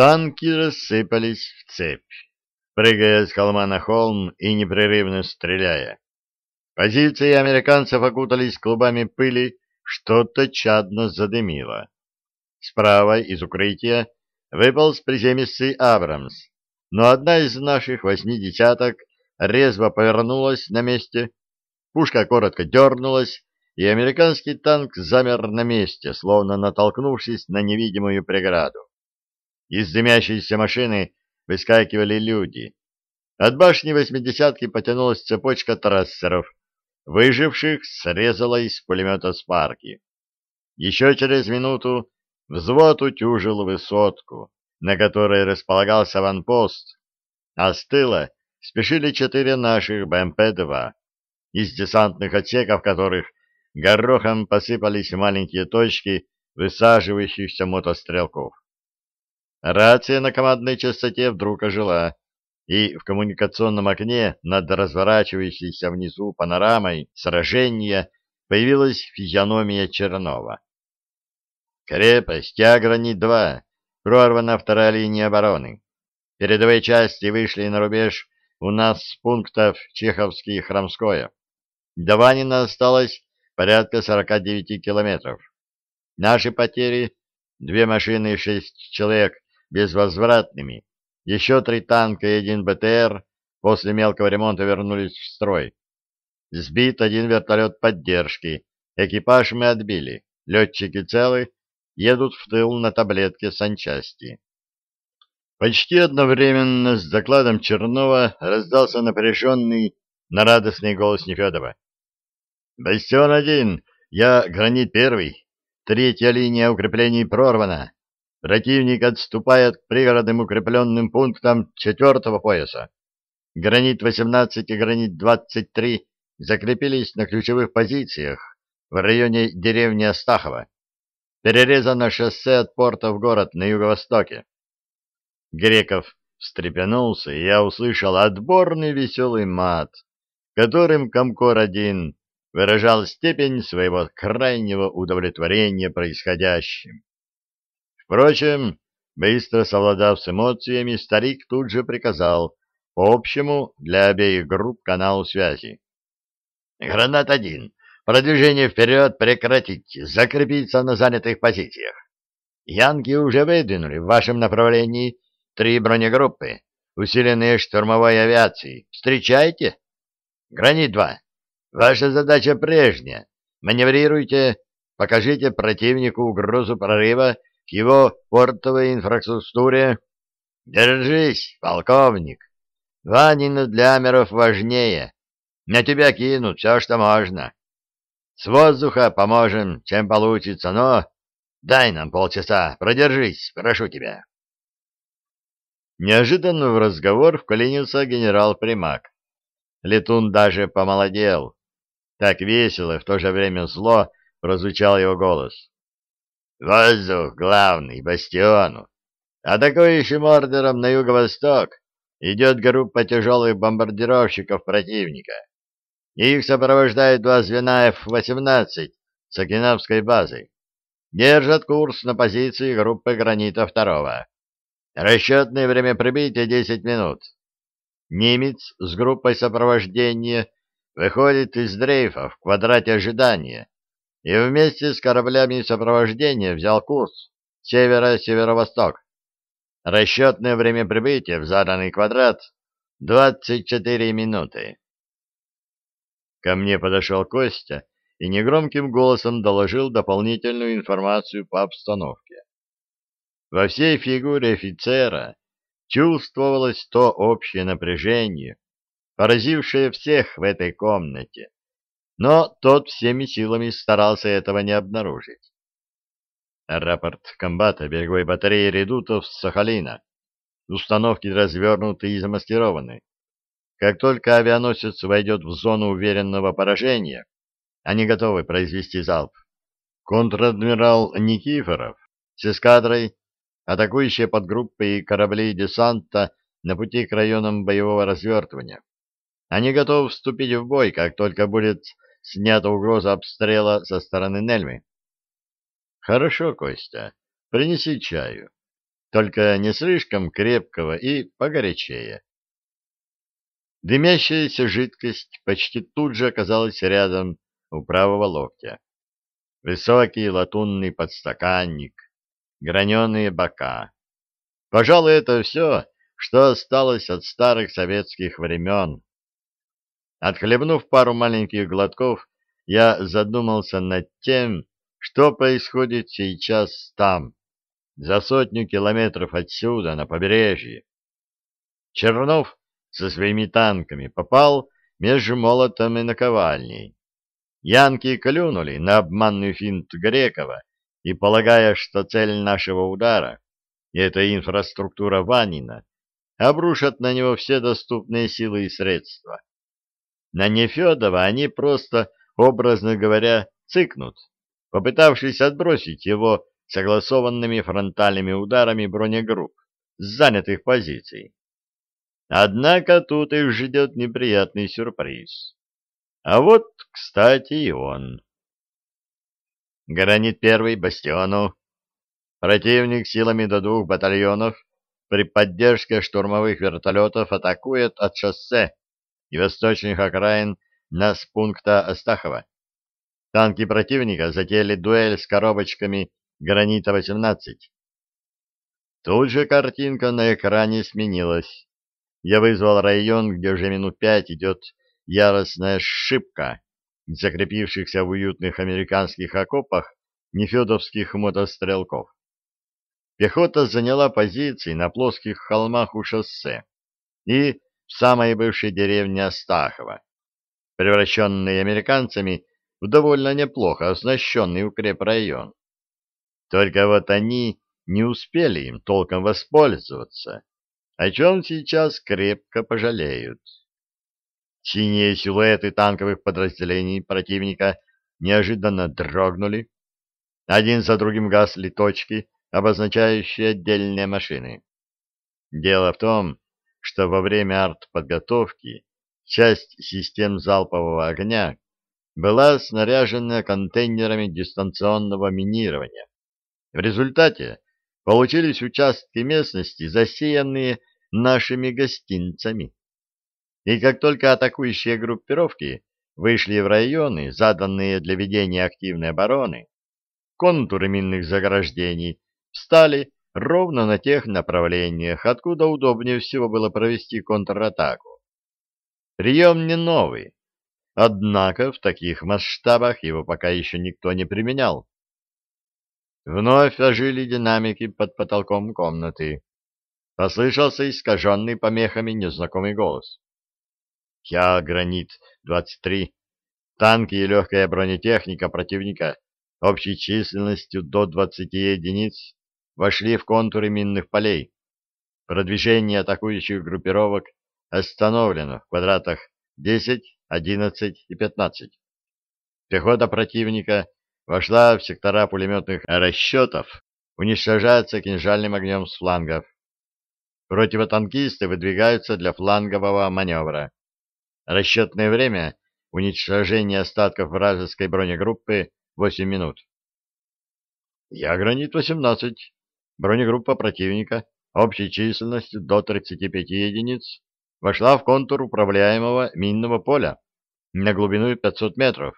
Танки рассыпались в цепь, прыгая с холма на холм и непрерывно стреляя. Позиции американцев окутались клубами пыли, что-то чадно задымило. Справа из укрытия выполз приземистый Абрамс, но одна из наших восьми десяток резво повернулась на месте, пушка коротко дернулась, и американский танк замер на месте, словно натолкнувшись на невидимую преграду. Из дымящейся машины выскакивали люди. От башни восьмидесятки потянулась цепочка трассеров. Выживших срезала из пулемета Спарки. Еще через минуту взвод утюжил высотку, на которой располагался аванпост, а с тыла спешили четыре наших БМП-2, из десантных отсеков которых горохом посыпались маленькие точки высаживающихся мотострелков. Рация на командной частоте вдруг ожила, и в коммуникационном окне над разворачивающейся внизу панорамой сражения появилась физиономия Чернова. «Крепость Аграни-2. Прорвана вторая линия обороны. Передовые части вышли на рубеж у нас с пунктов Чеховский и Храмское. До Ванина осталось порядка 49 километров. Наши потери — две машины и шесть человек безвозвратными. Еще три танка и один БТР после мелкого ремонта вернулись в строй. Сбит один вертолет поддержки. Экипаж мы отбили. Летчики целы, едут в тыл на таблетке санчасти. Почти одновременно с докладом Чернова раздался напряженный, нарадостный голос Нефедова. «Бастион-1, я гранит первый. Третья линия укреплений прорвана. Противник отступает к пригородным укрепленным пунктам четвертого пояса. Гранит-18 и Гранит-23 закрепились на ключевых позициях в районе деревни Астахова. Перерезано шоссе от порта в город на юго-востоке. Греков встрепенулся, и я услышал отборный веселый мат, которым Комкор-1 выражал степень своего крайнего удовлетворения происходящим. Впрочем, быстро совладав с эмоциями, старик тут же приказал по общему для обеих групп каналу связи. «Гранат один. Продвижение вперед прекратить. Закрепиться на занятых позициях. Янки уже выдвинули в вашем направлении три бронегруппы, усиленные штурмовой авиацией. Встречайте. Гранит-2. Ваша задача прежняя. Маневрируйте, покажите противнику угрозу прорыва его портовой инфраструктуре. Держись, полковник. Ванина для амеров важнее. На тебя кинут все, что можно. С воздуха поможем, чем получится, но дай нам полчаса, продержись, прошу тебя. Неожиданно в разговор вклинился генерал Примак. Летун даже помолодел. Так весело, в то же время зло, прозвучал его голос. Воздух главный, бастиону. Атакующим ордером на юго-восток идет группа тяжелых бомбардировщиков противника. Их сопровождают два звена F-18 с Окинавской базы. Держат курс на позиции группы «Гранита» второго. Расчетное время прибытия 10 минут. Немец с группой сопровождения выходит из дрейфа в квадрате ожидания и вместе с кораблями сопровождения взял курс северо-северо-восток. Расчетное время прибытия в заданный квадрат — 24 минуты. Ко мне подошел Костя и негромким голосом доложил дополнительную информацию по обстановке. Во всей фигуре офицера чувствовалось то общее напряжение, поразившее всех в этой комнате но тот всеми силами старался этого не обнаружить. Рапорт комбата береговой батареи редутов с Сахалина. Установки развернуты и замаскированы. Как только авианосец войдет в зону уверенного поражения, они готовы произвести залп. Контр-адмирал Никифоров с эскадрой, атакующие подгруппы и корабли десанта на пути к районам боевого развертывания. Они готовы вступить в бой, как только будет снята угроза обстрела со стороны Нельмы. — Хорошо, Костя, принеси чаю. только не слишком крепкого и погорячее. Дымящаяся жидкость почти тут же оказалась рядом у правого локтя. Высокий латунный подстаканник, граненые бока. Пожалуй, это все, что осталось от старых советских времен. Отхлебнув пару маленьких глотков, я задумался над тем, что происходит сейчас там, за сотню километров отсюда, на побережье. Чернов со своими танками попал между молотом и наковальней. Янки клюнули на обманный финт Грекова и, полагая, что цель нашего удара — это инфраструктура Ванина, обрушат на него все доступные силы и средства. На Нефедова они просто, образно говоря, цыкнут, попытавшись отбросить его согласованными фронтальными ударами бронегрупп с занятых позиций. Однако тут их ждет неприятный сюрприз. А вот, кстати, и он. Гранит первый бастиону. Противник силами до двух батальонов при поддержке штурмовых вертолетов атакует от шоссе и восточных окраин нас пункта Астахова. Танки противника затеяли дуэль с коробочками «Гранита-18». Тут же картинка на экране сменилась. Я вызвал район, где уже минут пять идет яростная шибка закрепившихся в уютных американских окопах нефедовских мотострелков. Пехота заняла позиции на плоских холмах у шоссе и в самой бывшей деревне Астахова, превращенной американцами в довольно неплохо оснащенный укрепрайон. Только вот они не успели им толком воспользоваться, о чем сейчас крепко пожалеют. Синие силуэты танковых подразделений противника неожиданно дрогнули. Один за другим гасли точки, обозначающие отдельные машины. Дело в том, что во время артподготовки часть систем залпового огня была снаряжена контейнерами дистанционного минирования. В результате получились участки местности, засеянные нашими гостинцами. И как только атакующие группировки вышли в районы, заданные для ведения активной обороны, контуры минных заграждений встали ровно на тех направлениях, откуда удобнее всего было провести контратаку. Прием не новый, однако в таких масштабах его пока еще никто не применял. Вновь ожили динамики под потолком комнаты. Послышался искаженный помехами незнакомый голос. Я «Гранит-23». Танки и легкая бронетехника противника общей численностью до 20 единиц вошли в контуры минных полей. Продвижение атакующих группировок остановлено в квадратах 10, 11 и 15. Пехота противника вошла в сектора пулеметных расчетов, уничтожается кинжальным огнем с флангов. Противотанкисты выдвигаются для флангового маневра. Расчетное время уничтожения остатков вражеской бронегруппы 8 минут. Я гранит 18. Бронегруппа противника общей численностью до 35 единиц вошла в контур управляемого минного поля на глубину 500 метров.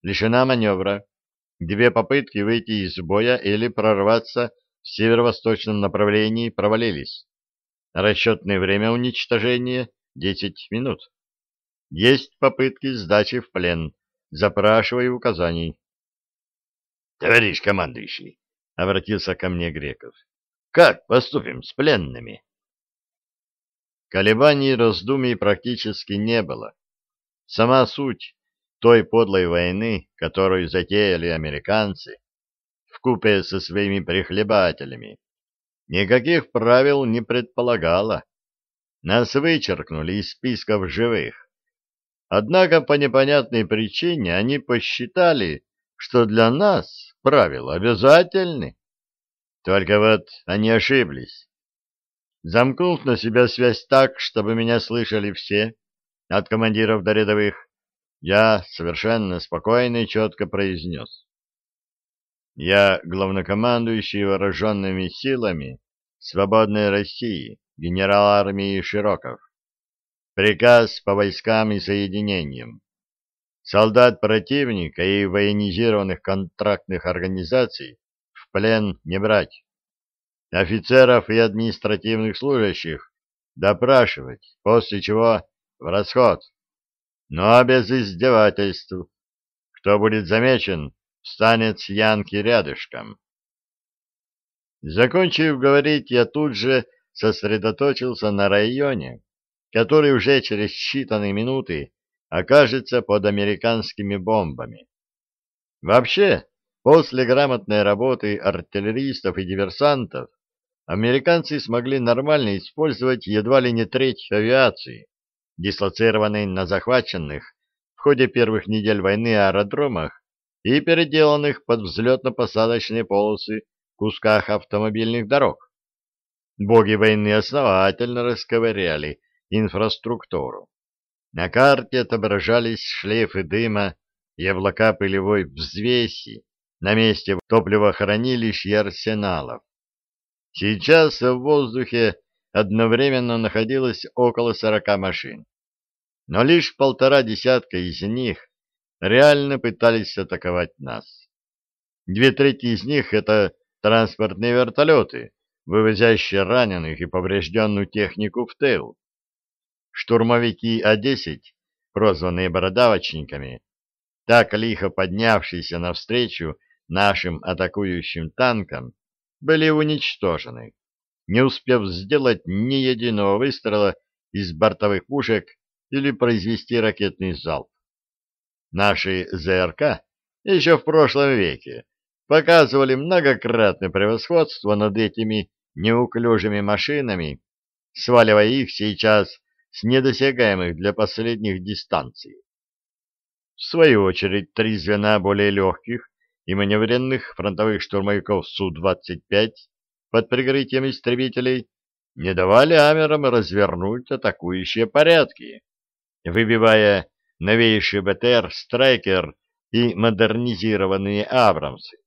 Лишена маневра. Две попытки выйти из боя или прорваться в северо-восточном направлении провалились. Расчетное время уничтожения 10 минут. Есть попытки сдачи в плен. Запрашиваю указаний. — Товарищ командующий, — обратился ко мне Греков, — как поступим с пленными? Колебаний и раздумий практически не было. Сама суть той подлой войны, которую затеяли американцы, вкупе со своими прихлебателями, никаких правил не предполагала. Нас вычеркнули из списков живых Однако по непонятной причине они посчитали, что для нас правила обязательны. Только вот они ошиблись. Замкнув на себя связь так, чтобы меня слышали все, от командиров до рядовых, я совершенно спокойно и четко произнес. Я главнокомандующий вооруженными силами свободной России, генерал армии Широков. Приказ по войскам и соединениям. Солдат противника и военизированных контрактных организаций в плен не брать. Офицеров и административных служащих допрашивать, после чего в расход. Но без издевательств. Кто будет замечен, встанет с Янки рядышком. Закончив говорить, я тут же сосредоточился на районе, который уже через считанные минуты окажется под американскими бомбами. Вообще, после грамотной работы артиллеристов и диверсантов, американцы смогли нормально использовать едва ли не треть авиации, дислоцированной на захваченных в ходе первых недель войны аэродромах и переделанных под взлетно-посадочные полосы кусках автомобильных дорог. Боги войны основательно расковыряли инфраструктуру. На карте отображались шлейфы дыма и облака пылевой взвеси на месте топливохранилищ и арсеналов. Сейчас в воздухе одновременно находилось около сорока машин, но лишь полтора десятка из них реально пытались атаковать нас. Две трети из них — это транспортные вертолеты, вывозящие раненых и поврежденную технику в тыл. Штурмовики А-10, прозванные бородавочниками, так лихо поднявшиеся навстречу нашим атакующим танкам, были уничтожены, не успев сделать ни единого выстрела из бортовых пушек или произвести ракетный залп. Наши ЗРК еще в прошлом веке показывали многократное превосходство над этими неуклюжими машинами, сваливая их сейчас с недосягаемых для последних дистанций. В свою очередь, три звена более легких и маневренных фронтовых штурмовиков Су-25 под прикрытием истребителей не давали амерам развернуть атакующие порядки, выбивая новейший БТР «Страйкер» и модернизированные «Абрамсы».